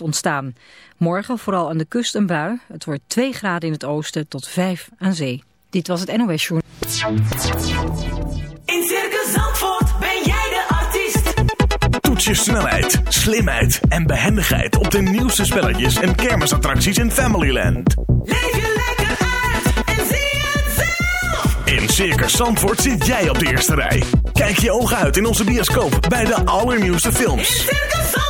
ontstaan. Morgen vooral aan de kust een bui. Het wordt 2 graden in het oosten tot 5 aan zee. Dit was het NOS Journal. In Circus Zandvoort ben jij de artiest. Toets je snelheid, slimheid en behendigheid op de nieuwste spelletjes en kermisattracties in Familyland. Leef je lekker uit en zie het zelf. In Circus Zandvoort zit jij op de eerste rij. Kijk je ogen uit in onze bioscoop bij de allernieuwste films. In Circus Zandvoort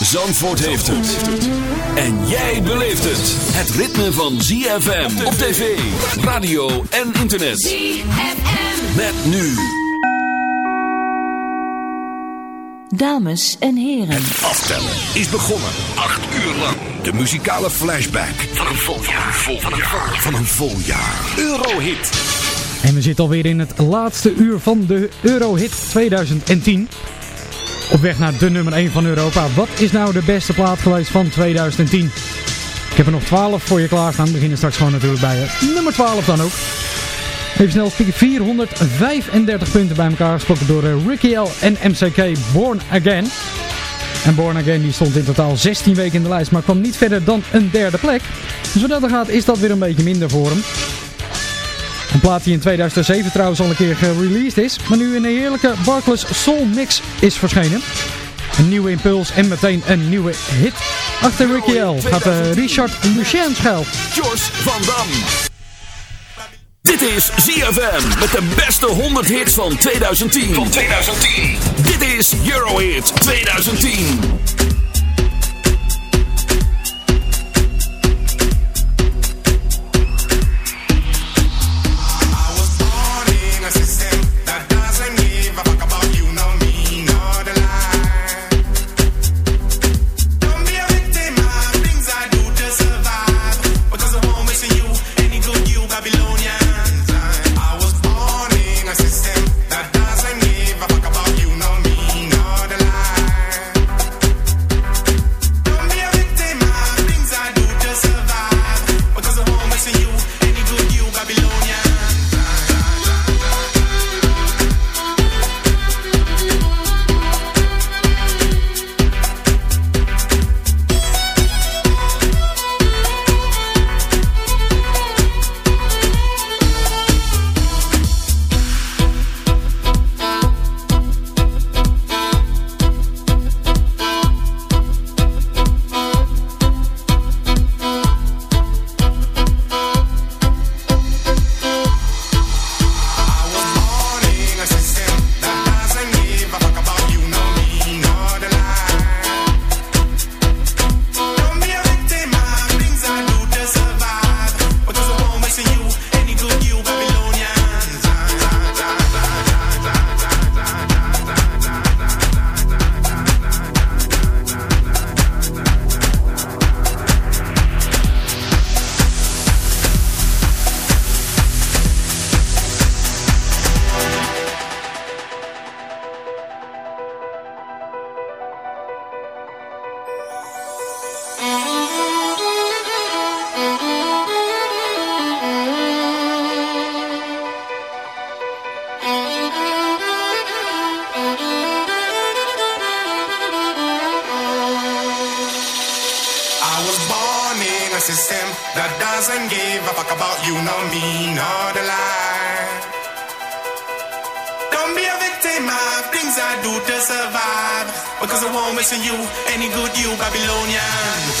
Zandvoort heeft het. En jij beleeft het. Het ritme van ZFM op tv, radio en internet. ZFM. Met nu. Dames en heren. Aftellen is begonnen. Acht uur lang. De muzikale flashback van een vol jaar. Van een vol jaar. Van een vol jaar. Eurohit. En we zitten alweer in het laatste uur van de Eurohit 2010. Op weg naar de nummer 1 van Europa. Wat is nou de beste plaat geweest van 2010? Ik heb er nog 12 voor je klaarstaan. We beginnen straks gewoon natuurlijk bij eh, nummer 12 dan ook. Even snel spieken. 435 punten bij elkaar gesproken door eh, Ricky L en MCK Born Again. En Born Again die stond in totaal 16 weken in de lijst, maar kwam niet verder dan een derde plek. Dus wat dat gaat is dat weer een beetje minder voor hem. Een plaat die in 2007 trouwens al een keer gereleased is, maar nu in een heerlijke Barclays Soul Mix is verschenen. Een nieuwe impuls en meteen een nieuwe hit. Achter Ricky L gaat eh, Richard Lucien schuil. Jos van Dam. Dit is ZFM met de beste 100 hits van 2010. Van 2010. Dit is Eurohit 2010. Survive. Because I won't miss you, any good you, Babylonians.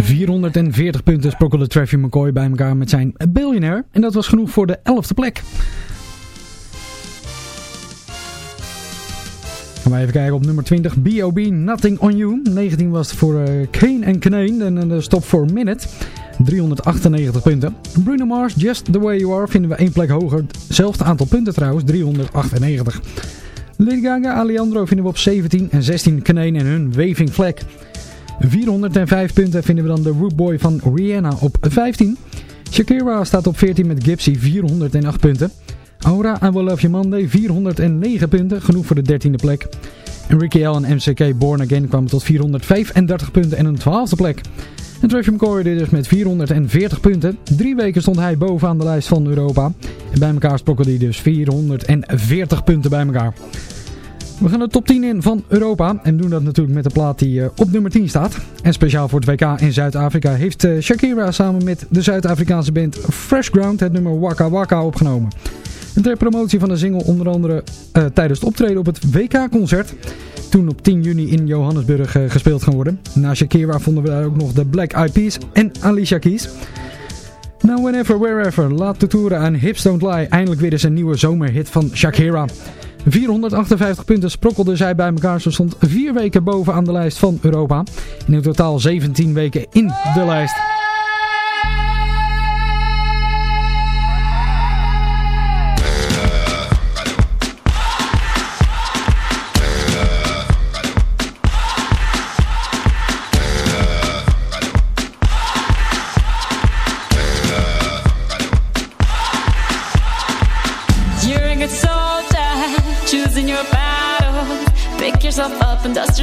440 punten sprokkelde Travis McCoy bij elkaar met zijn Billionaire. En dat was genoeg voor de 11e plek. Gaan we even kijken op nummer 20. B.O.B. Nothing On You. 19 was voor eh, Kane en Knane. En een stop voor Minute. 398 punten. Bruno Mars, Just The Way You Are vinden we één plek hoger. Hetzelfde aantal punten trouwens, 398. Lady Gaga, Alejandro vinden we op 17 en 16 Kaneen en hun Waving Flag. 405 punten vinden we dan de Root Boy van Rihanna op 15. Shakira staat op 14 met Gypsy 408 punten. Aura, I Will Love You Monday 409 punten, genoeg voor de 13e plek. En Ricky L en MCK Born Again kwamen tot 435 punten en een 12e plek. En Travis McCoy deed dus met 440 punten. Drie weken stond hij bovenaan de lijst van Europa. En bij elkaar sprokkelde hij dus 440 punten bij elkaar. We gaan de top 10 in van Europa. En doen dat natuurlijk met de plaat die eh, op nummer 10 staat. En speciaal voor het WK in Zuid-Afrika heeft eh, Shakira samen met de Zuid-Afrikaanse band Fresh Ground het nummer Waka Waka opgenomen. En ter promotie van de single onder andere eh, tijdens het optreden op het WK-concert. Toen op 10 juni in Johannesburg gespeeld gaan worden. Na Shakira vonden we daar ook nog de Black Eyed Peas en Alicia Keys. Now Whenever Wherever laat de toeren aan Hips Don't Lie eindelijk weer eens een nieuwe zomerhit van Shakira. 458 punten sprokkelde zij bij elkaar. Ze stond 4 weken boven aan de lijst van Europa. En in totaal 17 weken in de lijst.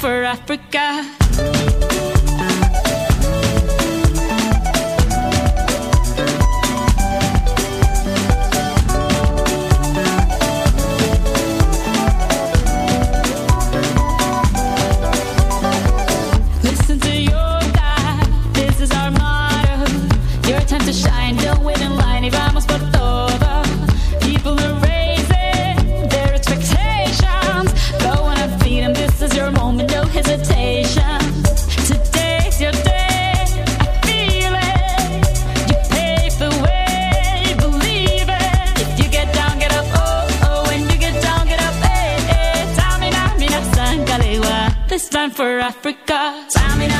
for Africa. Africa. Time in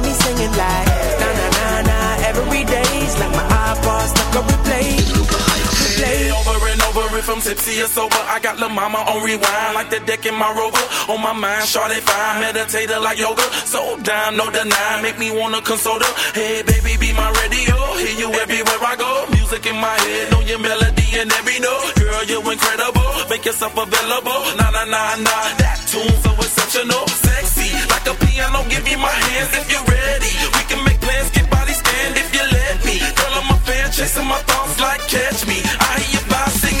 Over if from tipsy or sober. I got La Mama on rewind, like the deck in my rover. On my mind, shawty fine, meditator like yoga. So down, no deny, make me wanna console her. Hey, baby, be my radio. Hear you everywhere I go. Music in my head, know your melody and every note. Girl, you're incredible. Make yourself available. Nah, nah, nah, nah. That tune so exceptional, sexy like a piano. Give me my hands if you're ready. We can make plans, get body stand if you let me. Girl, I'm a fan, chasing my thoughts like catch me. I hear you by singing.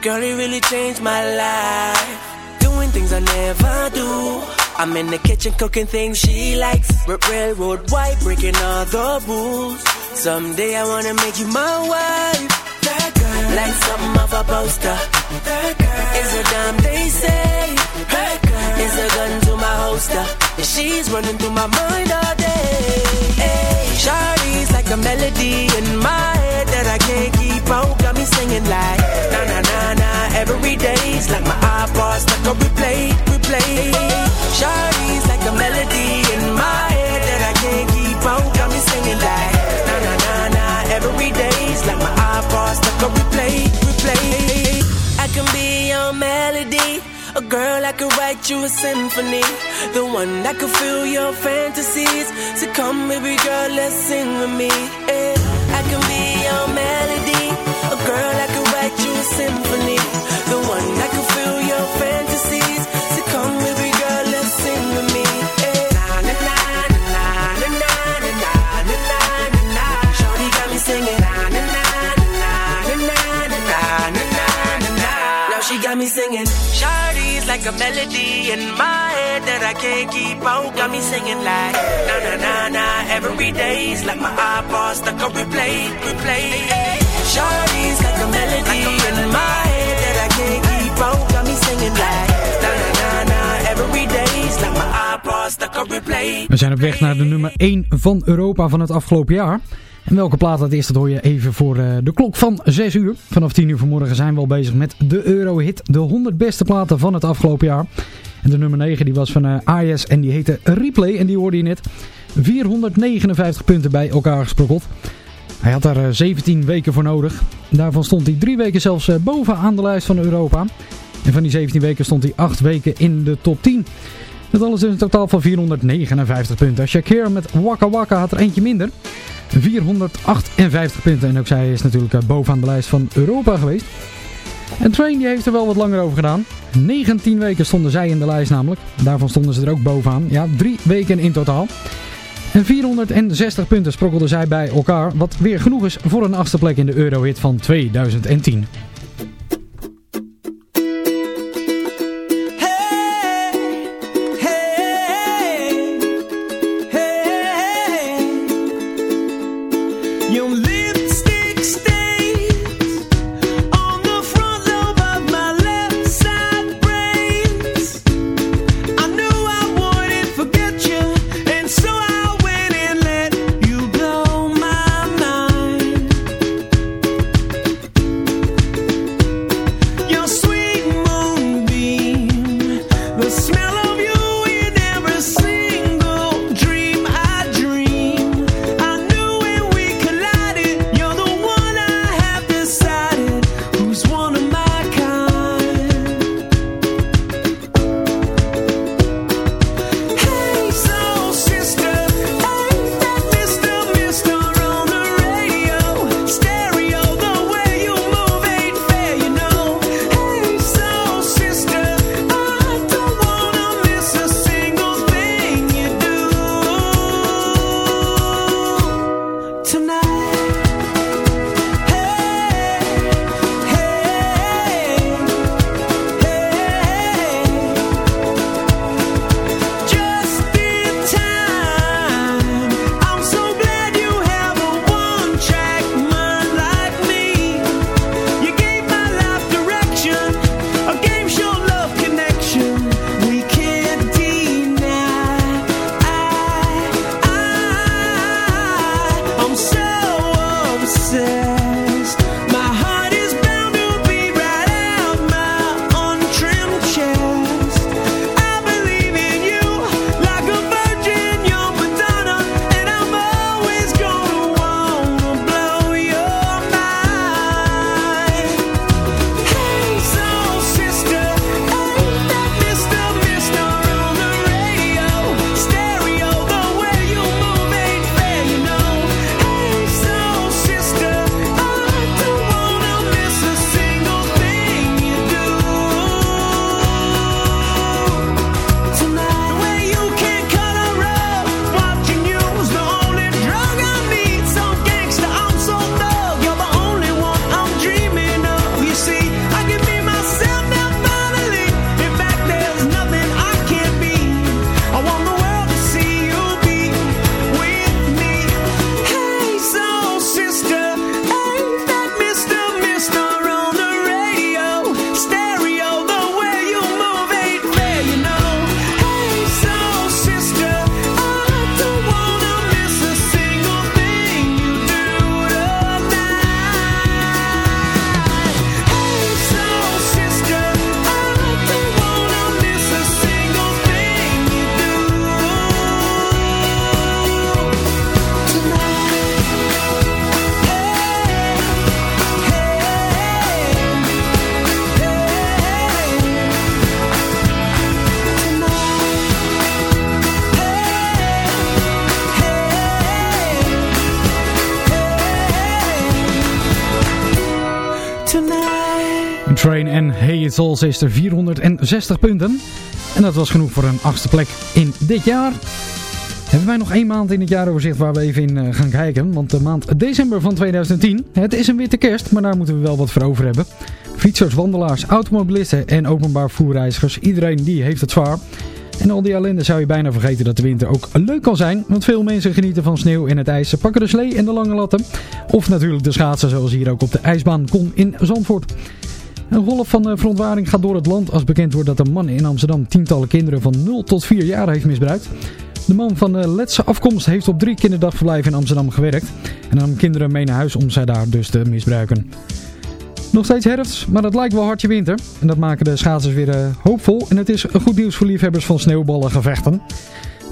Girl, it really changed my life. Doing things I never do. I'm in the kitchen cooking things she likes. Railroad white, breaking all the rules. Someday I wanna make you my wife. That girl, like something of a poster. That girl is a damn they say. That girl is a gun to my holster. She's running through my mind all day. Hey, Shawty's like a melody in my head that I can't keep out. Got me singing like na na na na every day's like my iPod stuck on replay, Write you a symphony, the one that could fill your fantasies. So come, baby girl, let's sing with me. Yeah. I can be your melody, a girl I could write you a symphony, a melody in my head that I can't keep out. Got me singing like na na na na every day's like my iPod stuck on replay, replay. Shawty's like a melody in my head that I can't keep out. Got me singing like na na na na every day's like my iPod stuck on replay. We zijn op weg naar de nummer 1 van Europa van het afgelopen jaar. En welke plaat dat is, dat hoor je even voor eh, de klok van 6 uur. Vanaf 10 uur vanmorgen zijn we al bezig met de Eurohit. De 100 beste platen van het afgelopen jaar. En de nummer 9 die was van uh, IS en die heette Replay. En die hoorde je net 459 punten bij elkaar gesprokkeld. Hij had daar eh, 17 weken voor nodig. Daarvan stond hij drie weken zelfs eh, bovenaan de lijst van Europa. En van die 17 weken stond hij 8 weken in de top 10. Dat alles is een totaal van 459 punten. Shakira met Waka Waka had er eentje minder. 458 punten. En ook zij is natuurlijk eh, bovenaan de lijst van Europa geweest. En Train die heeft er wel wat langer over gedaan. 19 weken stonden zij in de lijst namelijk. Daarvan stonden ze er ook bovenaan. Ja, drie weken in totaal. En 460 punten sprokkelden zij bij elkaar. Wat weer genoeg is voor een achtste plek in de Eurohit van 2010. All Sister 460 punten. En dat was genoeg voor een achtste plek in dit jaar. Hebben wij nog één maand in het jaaroverzicht waar we even in eh, gaan kijken. Want de maand december van 2010, het is een witte kerst, maar daar moeten we wel wat voor over hebben. Fietsers, wandelaars, automobilisten en openbaar voerreizigers, iedereen die heeft het zwaar. En al die ellende zou je bijna vergeten dat de winter ook leuk kan zijn. Want veel mensen genieten van sneeuw en het ijs. Ze pakken de slee en de lange latten. Of natuurlijk de schaatsen zoals hier ook op de ijsbaan kon in Zandvoort. Een golf van eh, verontwaring gaat door het land als bekend wordt dat een man in Amsterdam tientallen kinderen van 0 tot 4 jaar heeft misbruikt. De man van de Letse afkomst heeft op drie kinderdagverblijven in Amsterdam gewerkt. En nam kinderen mee naar huis om zij daar dus te misbruiken. Nog steeds herfst, maar het lijkt wel hartje winter. En dat maken de schaatsers weer eh, hoopvol. En het is goed nieuws voor liefhebbers van sneeuwballengevechten.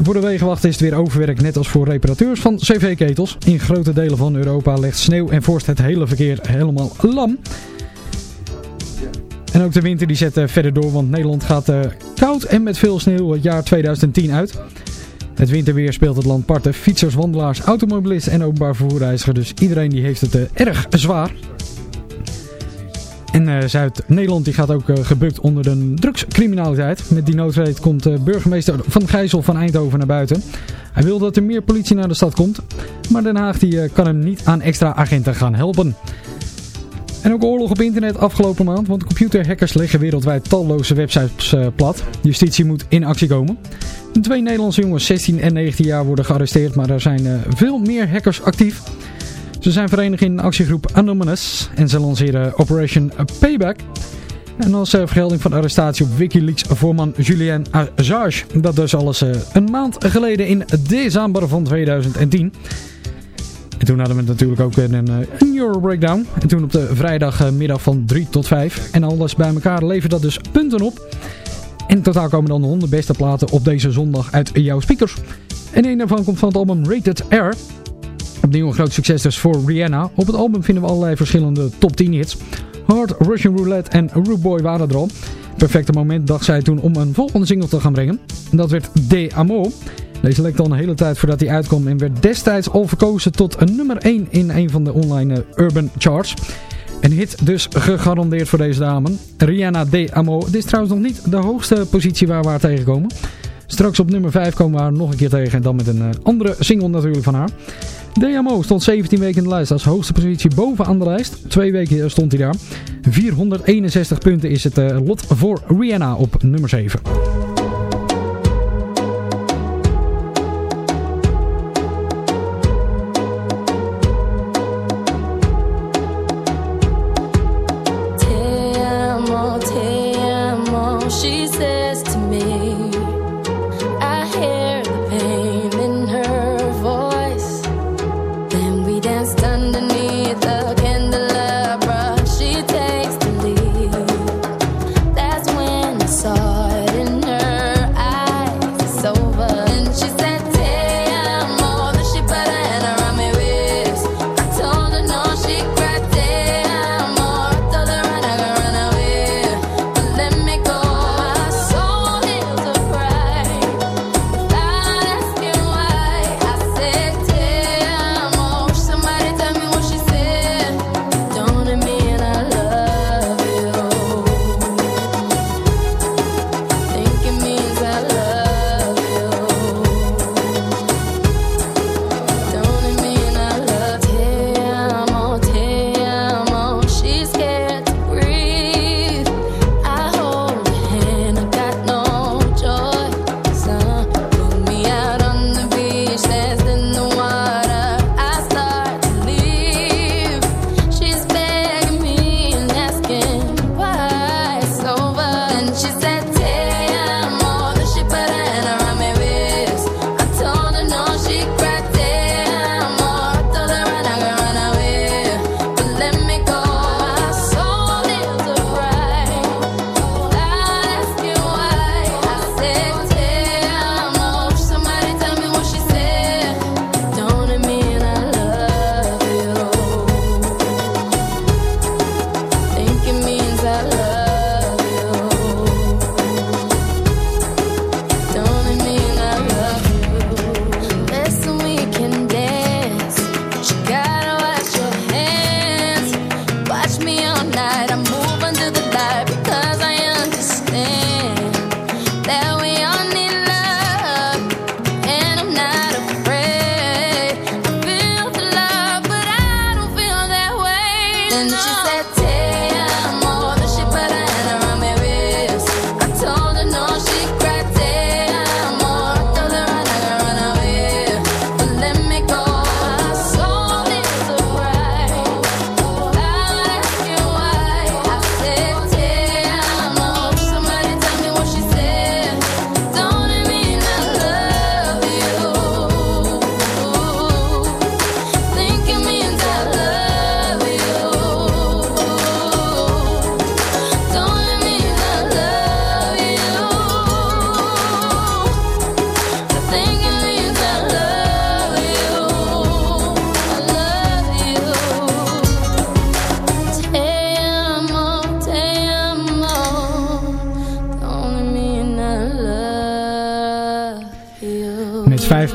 Voor de wegenwacht is het weer overwerk, net als voor reparateurs van cv-ketels. In grote delen van Europa legt sneeuw en vorst het hele verkeer helemaal lam. En ook de winter die zet eh, verder door, want Nederland gaat eh, koud en met veel sneeuw het jaar 2010 uit. Het winterweer speelt het land parten. Fietsers, wandelaars, automobilisten en openbaar vervoerreizigers. Dus iedereen die heeft het eh, erg zwaar. En Zuid-Nederland gaat ook gebukt onder de drugscriminaliteit. Met die noodreed komt burgemeester Van Gijzel van Eindhoven naar buiten. Hij wil dat er meer politie naar de stad komt. Maar Den Haag die, kan hem niet aan extra agenten gaan helpen. En ook oorlog op internet afgelopen maand, want computerhackers leggen wereldwijd talloze websites eh, plat. Justitie moet in actie komen. Twee Nederlandse jongens, 16 en 19 jaar, worden gearresteerd, maar er zijn eh, veel meer hackers actief. Ze zijn verenigd in actiegroep Anonymous en ze lanceren Operation Payback. En als eh, vergelding van arrestatie op Wikileaks voorman Julian Assange. Dat dus alles een maand geleden in december van 2010. En toen hadden we natuurlijk ook een, een, een Euro Breakdown. En toen op de vrijdagmiddag van 3 tot 5. En alles bij elkaar levert dat dus punten op. En in totaal komen dan de 100 beste platen op deze zondag uit jouw speakers. En een daarvan komt van het album Rated R. Opnieuw een groot succes dus voor Rihanna. Op het album vinden we allerlei verschillende top 10 hits. Hard, Russian Roulette en Rude Boy waren er al. Perfecte moment dacht zij toen om een volgende single te gaan brengen. En dat werd De Amo. Deze lekte al een hele tijd voordat hij uitkwam en werd destijds al verkozen tot een nummer 1 in een van de online eh, urban charts. Een hit dus gegarandeerd voor deze dame. Rihanna De Amo. Dit is trouwens nog niet de hoogste positie waar we haar tegenkomen. Straks op nummer 5 komen we haar nog een keer tegen en dan met een eh, andere single natuurlijk van haar. DMO stond 17 weken in de lijst als hoogste positie bovenaan de lijst. Twee weken stond hij daar. 461 punten is het lot voor Rihanna op nummer 7.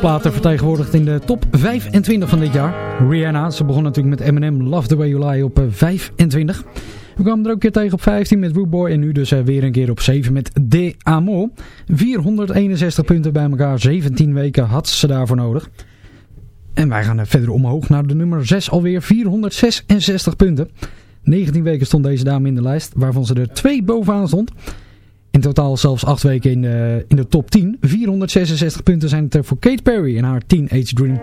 Platen vertegenwoordigd in de top 25 van dit jaar. Rihanna, ze begon natuurlijk met Eminem, Love the Way You Lie op eh, 25. We kwamen er ook keer tegen op 15 met Boy en nu dus eh, weer een keer op 7 met De Amo. 461 punten bij elkaar, 17 weken had ze daarvoor nodig. En wij gaan eh, verder omhoog naar de nummer 6 alweer, 466 punten. 19 weken stond deze dame in de lijst, waarvan ze er twee bovenaan stond. In totaal zelfs 8 weken in de, in de top 10. 466 punten zijn het er voor Kate Perry en haar Teenage Dream.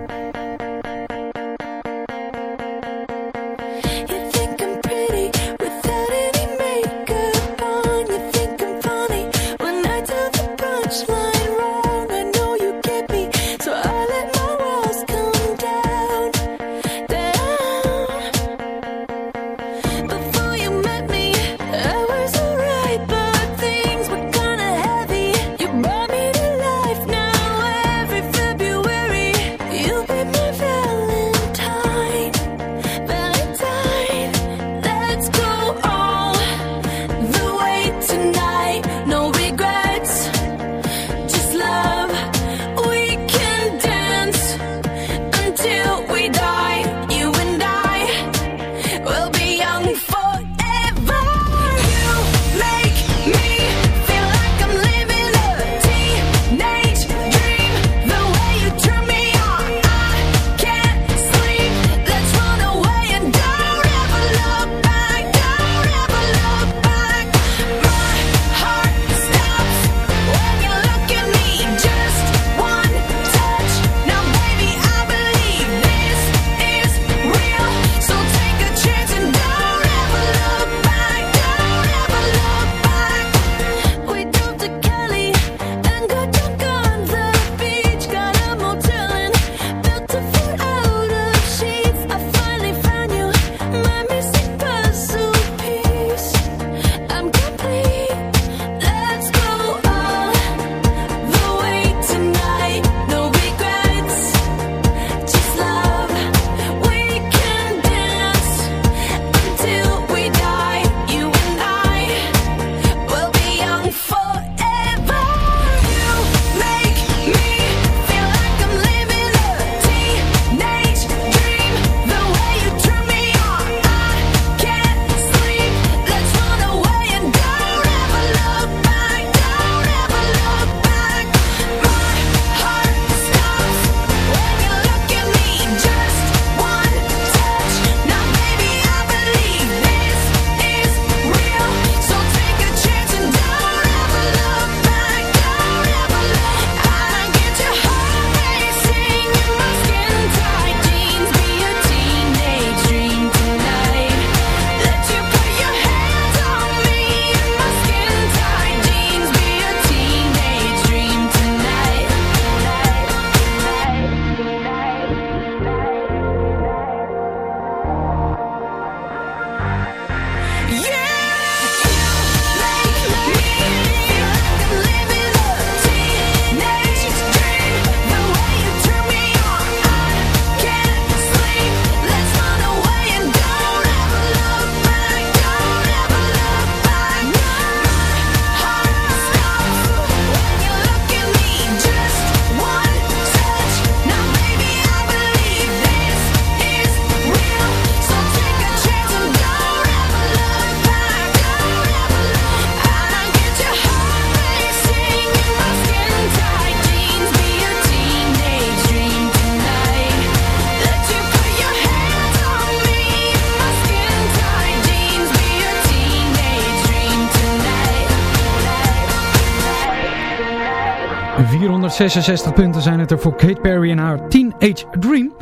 466 punten zijn het er voor Kate Perry en haar Teenage Dream.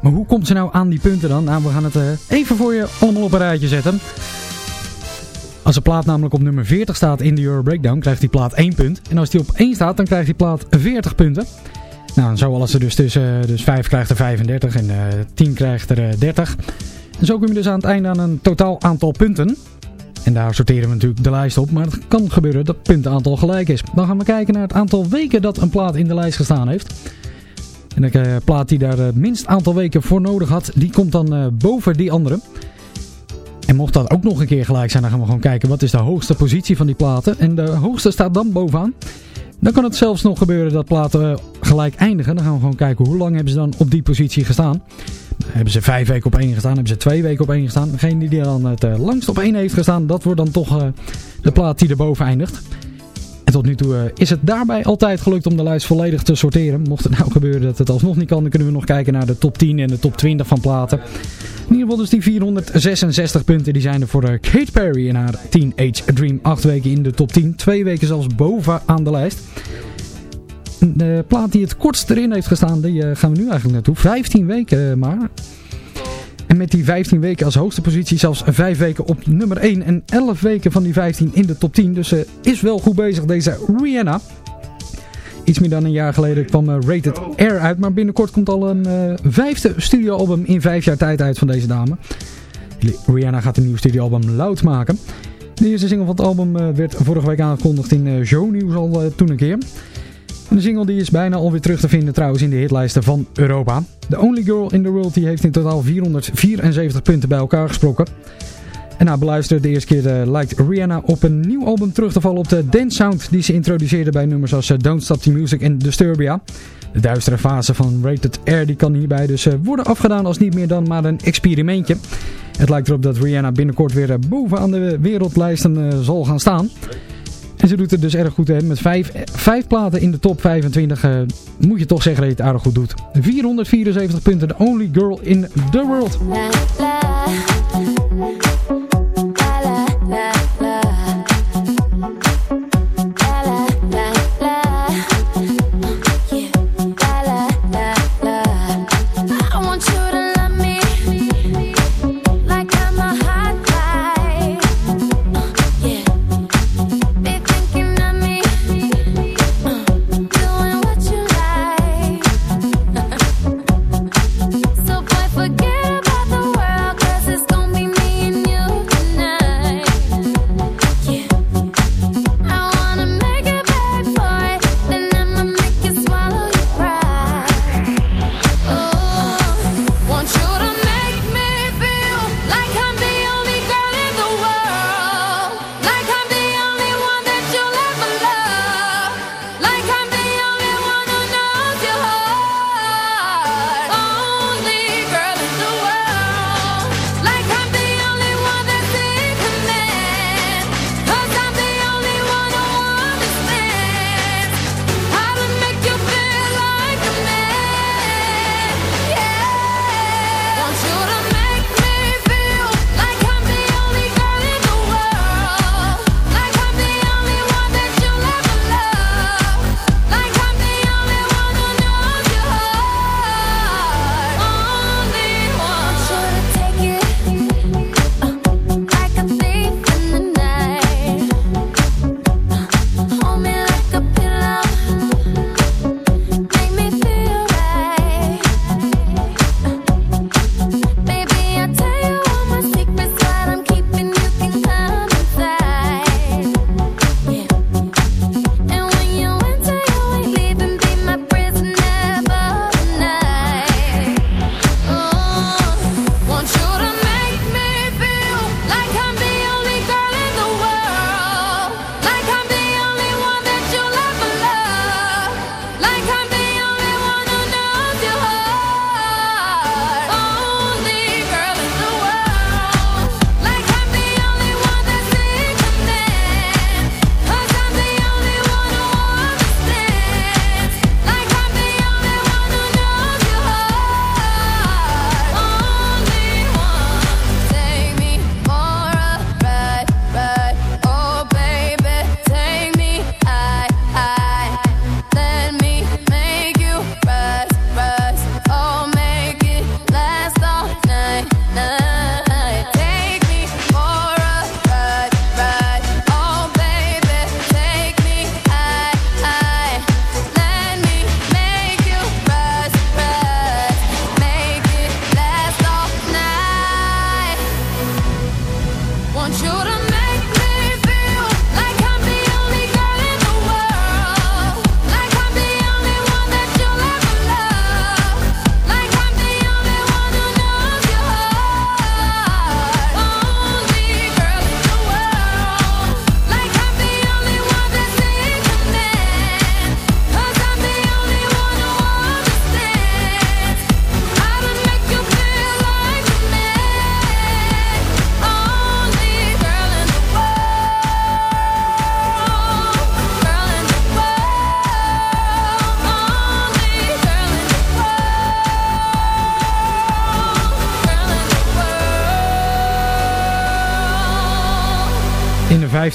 Maar hoe komt ze nou aan die punten dan? Nou, we gaan het eh, even voor je allemaal op een rijtje zetten. Als de plaat namelijk op nummer 40 staat in de Euro Breakdown, krijgt die plaat 1 punt. En als die op 1 staat, dan krijgt die plaat 40 punten. Nou, zo alles er dus tussen, dus 5 krijgt er 35 en eh 10 krijgt er eh, 30. En zo kom je dus aan het einde aan een totaal aantal punten. En daar sorteren we natuurlijk de lijst op, maar het kan gebeuren dat het puntenaantal gelijk is. Dan gaan we kijken naar het aantal weken dat een plaat in de lijst gestaan heeft. En de eh, plaat die daar het minst aantal weken voor nodig had, die komt dan eh, boven die andere. En mocht dat ook nog een keer gelijk zijn, dan gaan we gewoon kijken wat is de hoogste positie van die platen. En de hoogste staat dan bovenaan. Dan kan het zelfs nog gebeuren dat platen eh, gelijk eindigen. Dan gaan we gewoon kijken hoe lang hebben ze dan op die positie gestaan. Hebben ze vijf weken op één gestaan? Hebben ze twee weken op één gestaan? Degene die dan het eh, langst op één heeft gestaan, dat wordt dan toch eh, de plaat die erboven eindigt. En tot nu toe eh, is het daarbij altijd gelukt om de lijst volledig te sorteren. Mocht het nou gebeuren dat het alsnog niet kan, dan kunnen we nog kijken naar de top 10 en de top 20 van platen. In ieder geval dus die 466 punten, die zijn er voor Kate Perry in haar Teenage Dream. Acht weken in de top 10, twee weken zelfs bovenaan de lijst. De plaat die het kortst erin heeft gestaan, die eh, gaan we nu eigenlijk naartoe. 15 weken eh, maar. En met die 15 weken als hoogste positie zelfs 5 weken op nummer 1 en 11 weken van die 15 in de top 10. Dus uh, is wel goed bezig deze Rihanna. Iets meer dan een jaar geleden kwam Rated Air uit. Maar binnenkort komt al een vijfde studioalbum in vijf jaar tijd uit van deze dame. Rihanna gaat een nieuw studioalbum Loud maken. De eerste single van het album werd vorige week aangekondigd in uh, Shownieuws al toen een keer. De single die is bijna alweer terug te vinden trouwens in de hitlijsten van Europa. The Only Girl in the World die heeft in totaal 474 punten bij elkaar gesproken. En na beluisteren de eerste keer uh, lijkt Rihanna op een nieuw album terug te vallen op de dance sound die ze introduceerde bij nummers als uh, Don't Stop the Music en Disturbia. De duistere fase van Rated Air die kan hierbij dus uh, worden afgedaan als niet meer dan maar een experimentje. Het lijkt erop dat Rihanna binnenkort weer bovenaan de wereldlijsten zal gaan staan. En ze doet het dus erg goed hè. met vijf, vijf platen in de top 25 uh, moet je toch zeggen dat je het aardig goed doet. 474 punten, the only girl in the world.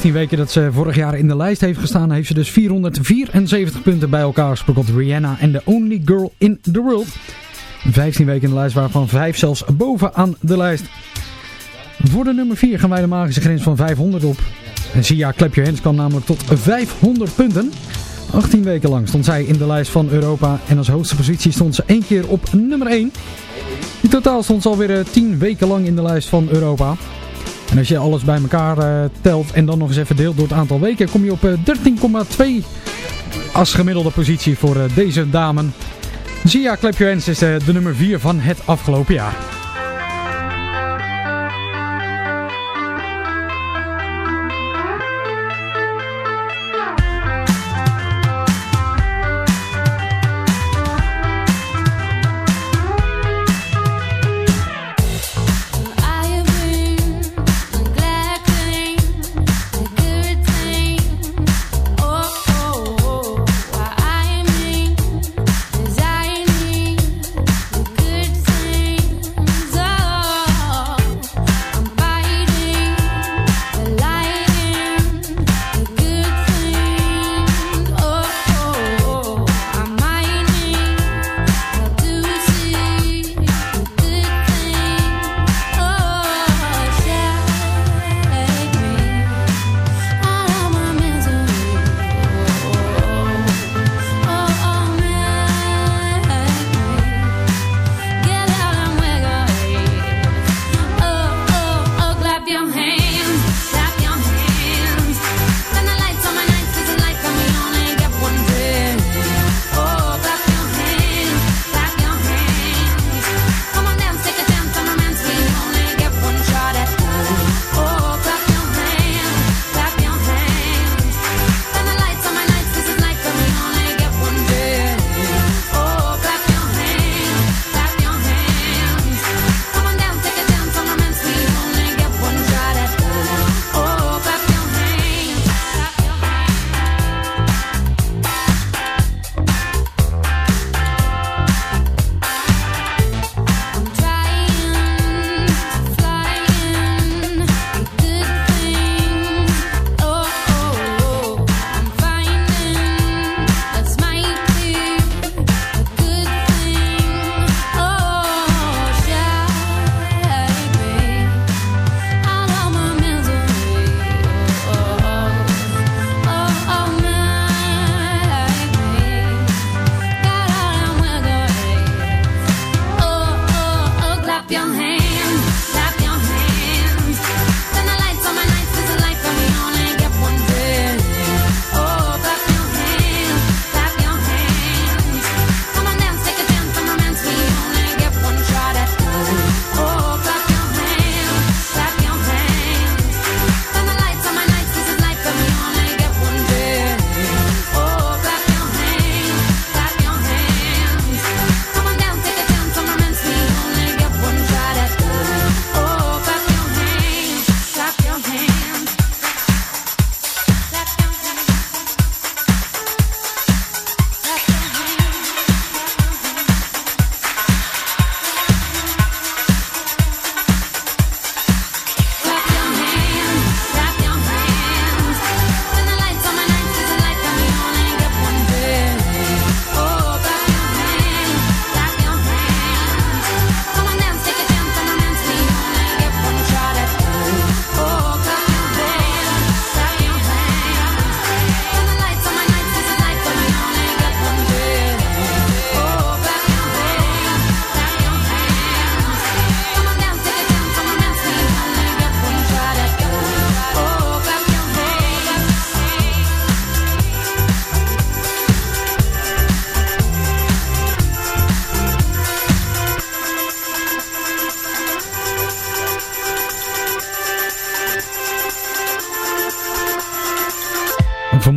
16 weken dat ze vorig jaar in de lijst heeft gestaan, heeft ze dus 474 punten bij elkaar gesprokkeld. Rihanna en The Only Girl in the World. 15 weken in de lijst, waarvan 5 zelfs bovenaan de lijst. Voor de nummer 4 gaan wij de magische grens van 500 op. En Sia Clap Your Hands kwam namelijk tot 500 punten. 18 weken lang stond zij in de lijst van Europa en als hoogste positie stond ze één keer op nummer 1. In totaal stond ze alweer eh, 10 weken lang in de lijst van Europa. En als je alles bij elkaar eh, telt en dan nog eens even deelt door het aantal weken, kom je op eh, 13,2 als gemiddelde positie voor eh, deze dame. Zia Clap Your Hands is eh, de nummer 4 van het afgelopen jaar.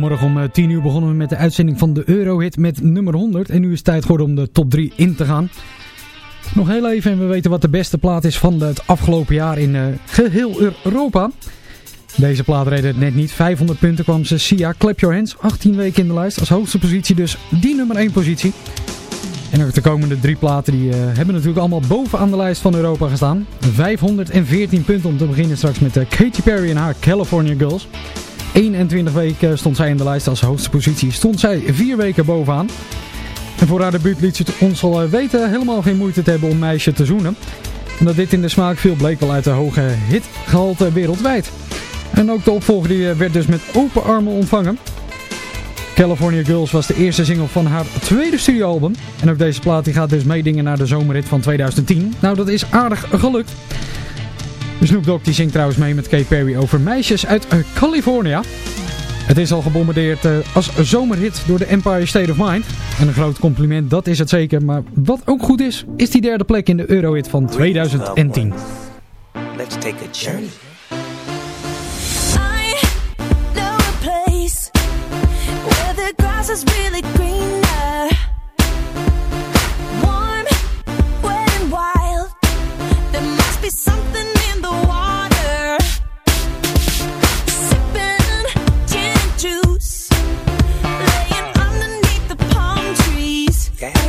Om eh, 10 uur begonnen we met de uitzending van de Eurohit met nummer 100. En nu is het tijd geworden om de top 3 in te gaan. Nog heel even en we weten wat de beste plaat is van het afgelopen jaar in eh, geheel Europa. Deze plaat reed het net niet. 500 punten kwam ze. Sia, Clap Your Hands. 18 weken in de lijst. Als hoogste positie dus die nummer 1 positie. En ook de komende drie platen die, eh, hebben natuurlijk allemaal bovenaan de lijst van Europa gestaan. 514 punten om te beginnen straks met eh, Katy Perry en haar California Girls. 21 weken stond zij in de lijst als hoogste positie. Stond zij vier weken bovenaan. En voor haar debuut liet ze ons al eh, weten helemaal geen moeite te hebben om meisje te zoenen. En dat dit in de smaak viel bleek wel uit de hoge hitgehalte wereldwijd. En ook de opvolger die eh, werd dus met open armen ontvangen. California Girls was de eerste single van haar tweede studioalbum. En ook deze plaat die gaat dus meedingen naar de zomerrit van 2010. Nou, dat is aardig gelukt. Snoop Dogg die zingt trouwens mee met Kate Perry over meisjes uit eh, California. Het is al gebombardeerd eh, als zomerhit door de Empire State of Mind. En een groot compliment, dat is het zeker. Maar wat ook goed is, is die derde plek in de Eurohit van 2010. Let's take a journey. I know a place where the grass is really greener. Warm, wet and wild. There must be something in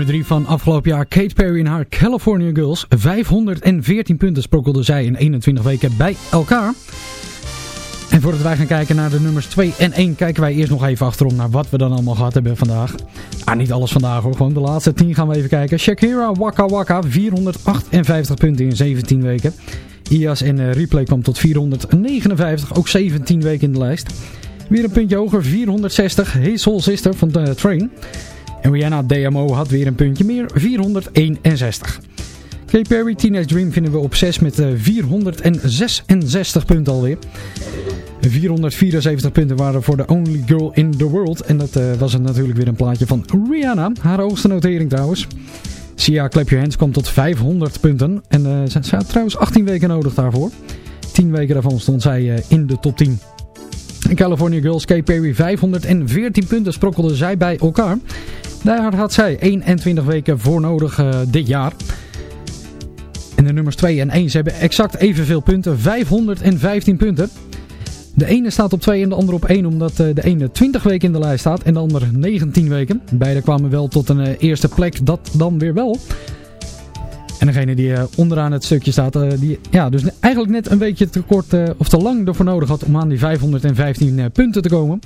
Nummer 3 van afgelopen jaar, Kate Perry en haar California Girls. 514 punten sprokkelden zij in 21 weken bij elkaar. En voordat wij gaan kijken naar de nummers 2 en 1, kijken wij eerst nog even achterom naar wat we dan allemaal gehad hebben vandaag. Ah, niet alles vandaag hoor, gewoon de laatste 10 gaan we even kijken. Shakira Waka Waka, 458 punten in 17 weken. IAS en eh, Replay kwam tot 459, ook 17 weken in de lijst. Weer een puntje hoger, 460, Hey Soul Sister van de Train. En Rihanna DMO had weer een puntje meer, 461. Katy Perry, Teenage Dream vinden we op 6 met eh, 466 punten alweer. 474 punten waren voor The Only Girl in the World. En dat eh, was natuurlijk weer een plaatje van Rihanna. Haar hoogste notering trouwens. Sia Clap Your Hands kwam tot 500 punten. En eh, ze, had trouwens 18 weken nodig daarvoor. 10 weken daarvan stond zij eh, in de top 10. California Girls Katy Perry 514 punten sprokkelden zij bij elkaar. Daar had zij 21 weken voor nodig eh, dit jaar. En de nummers 2 en 1 ze hebben exact evenveel punten. 515 punten. De ene staat op 2 en de andere op 1 omdat eh, de ene 20 weken in de lijst staat en de andere 19 weken. Beide kwamen wel tot een eh, eerste plek, dat dan weer wel. En degene die eh, onderaan het stukje staat, eh, die ja, dus eigenlijk net een weekje te kort eh, of te lang ervoor nodig had om aan die 515 eh, punten te komen.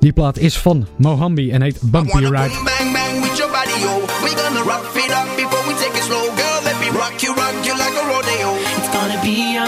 Die plaat is van Mohambi en heet Bumpy Ride. Bang bang with your body, yo. We gonna rock it up before we take it slow, girl. Let me rock you, rock you like a rodeo. It's gonna be a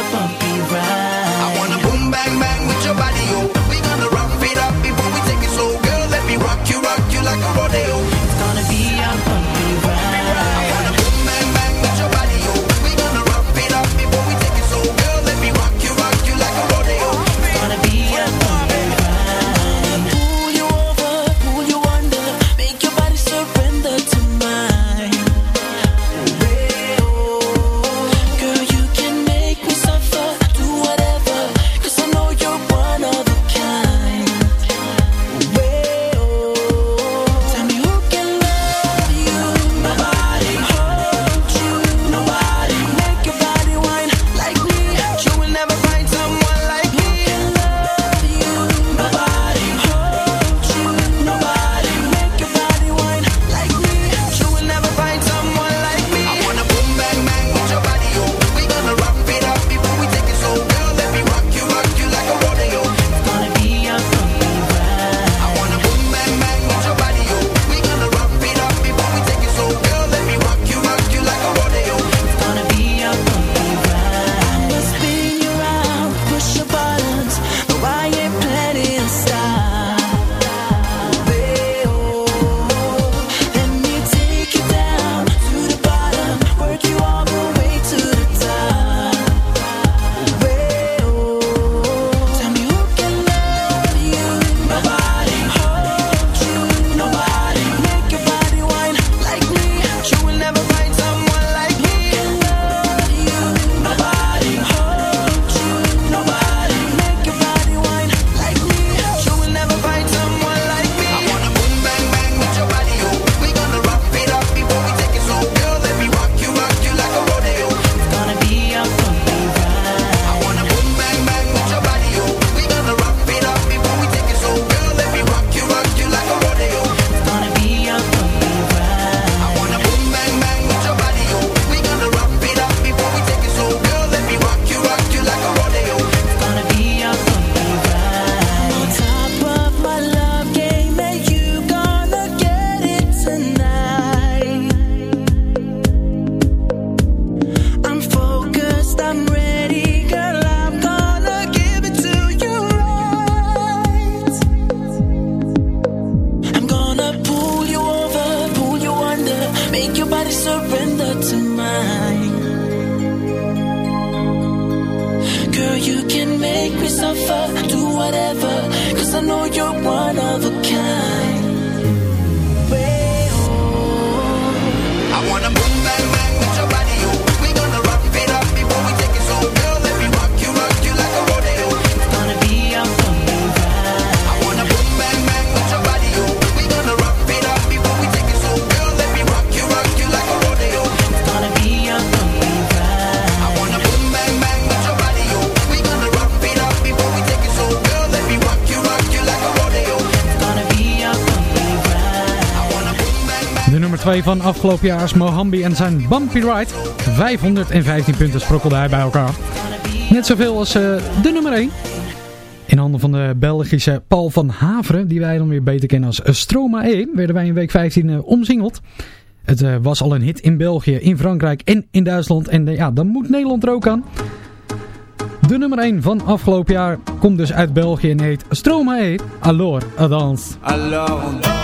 2 van afgelopen jaar is Mohambi en zijn Bumpy Ride. 515 punten sprokkelde hij bij elkaar. Net zoveel als eh, de nummer 1. In handen van de Belgische Paul van Haveren, die wij dan weer beter kennen als Stromae, werden wij in week 15 eh, omsingeld. Het eh, was al een hit in België, in Frankrijk en in Duitsland. En ja, dan moet Nederland er ook aan. De nummer 1 van afgelopen jaar komt dus uit België en heet Stromae. Alors, à danse. Alors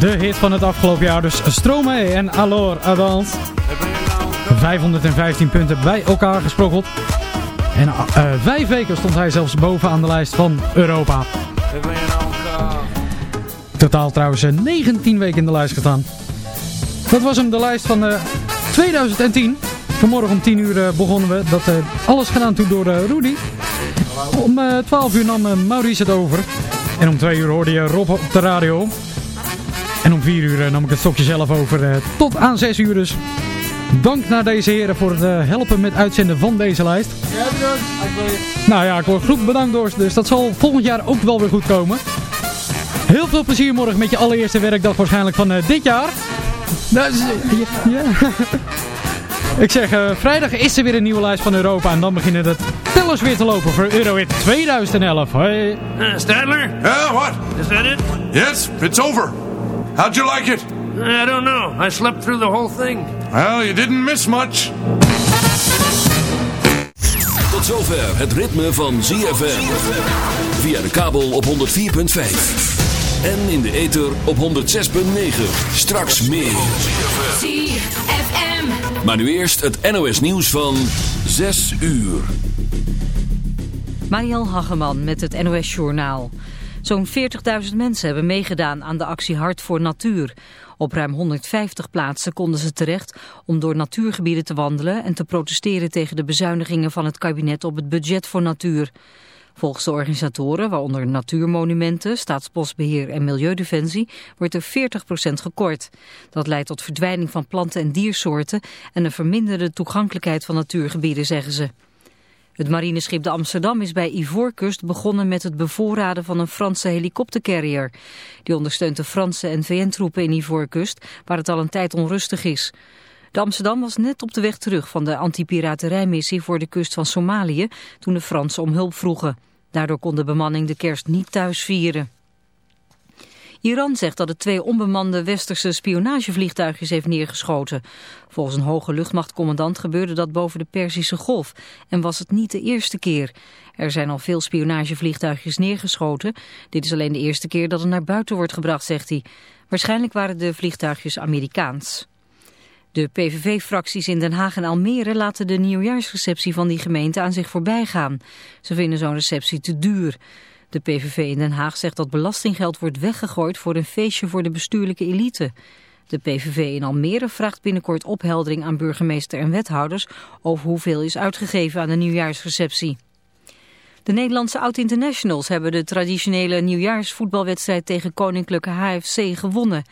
De hit van het afgelopen jaar dus Stromae en Alor Avant. 515 punten bij elkaar gesprokkeld. En eh, vijf weken stond hij zelfs bovenaan de lijst van Europa. Eh. Totaal trouwens eh, 19 weken in de lijst gestaan. Dat was hem, de lijst van eh, 2010. Vanmorgen om 10 uur eh, begonnen we. Dat eh, alles gedaan toen door eh, Rudy. Om eh 12 uur nam eh, Maurice het over. En om 2 uur hoorde je Rob op de radio. En om 4 uur eh, nam ik het stokje zelf over. eh, tot aan 6 uur dus. Dank naar deze heren voor het eh, helpen met uitzenden van deze lijst. Ja, bedankt. Nou ja, ik word goed bedankt door. Dus dat zal volgend jaar ook wel weer goed komen. Heel veel plezier morgen met je allereerste werkdag waarschijnlijk van eh, dit jaar. Dat is, ja, ja. Ik zeg, eh, vrijdag is er weer een nieuwe lijst van Europa. En dan beginnen de tellers weer te lopen voor Eurohit 2011. Hoi. Uh, Stadler? Yeah, what? Is that it? Yes, it's over. How'd you like it? I don't know. I slept through the whole thing. Well, you didn't miss much. Tot zover het ritme van ZFM. Via de kabel op 104.5. En in de ether op 106.9. Straks meer. ZFM. Maar nu eerst het NOS nieuws van 6 uur. Mariel Hageman met het NOS Journaal. Zo'n 40.000 mensen hebben meegedaan aan de actie Hart voor Natuur. Op ruim 150 plaatsen konden ze terecht om door natuurgebieden te wandelen... en te protesteren tegen de bezuinigingen van het kabinet op het budget voor natuur. Volgens de organisatoren, waaronder Natuurmonumenten, Staatsbosbeheer en Milieudefensie, wordt er 40% gekort. Dat leidt tot verdwijning van planten- en diersoorten en een verminderde toegankelijkheid van natuurgebieden, zeggen ze. Het marineschip de Amsterdam is bij Ivoorkust begonnen met het bevoorraden van een Franse helikoptercarrier. Die ondersteunt de Franse en VN-troepen in Ivoorkust, waar het al een tijd onrustig is. De Amsterdam was net op de weg terug van de antipiraterijmissie voor de kust van Somalië toen de Fransen om hulp vroegen. Daardoor kon de bemanning de kerst niet thuis vieren. Iran zegt dat het twee onbemande westerse spionagevliegtuigjes heeft neergeschoten. Volgens een hoge luchtmachtcommandant gebeurde dat boven de Perzische Golf en was het niet de eerste keer. Er zijn al veel spionagevliegtuigjes neergeschoten. Dit is alleen de eerste keer dat het naar buiten wordt gebracht, zegt hij. Waarschijnlijk waren de vliegtuigjes Amerikaans. De PVV-fracties in Den Haag en Almere laten de nieuwjaarsreceptie van die gemeente aan zich voorbij gaan. Ze vinden zo'n receptie te duur. De PVV in Den Haag zegt dat belastinggeld wordt weggegooid voor een feestje voor de bestuurlijke elite. De PVV in Almere vraagt binnenkort opheldering aan burgemeester en wethouders over hoeveel is uitgegeven aan de nieuwjaarsreceptie. De Nederlandse oud-internationals hebben de traditionele nieuwjaarsvoetbalwedstrijd tegen Koninklijke HFC gewonnen.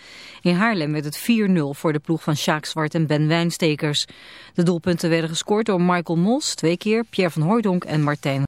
In Haarlem werd het 4-0 voor de ploeg van Sjaak Zwart en Ben Wijnstekers. De doelpunten werden gescoord door Michael Mos twee keer, Pierre van Hooijdonk en Martijn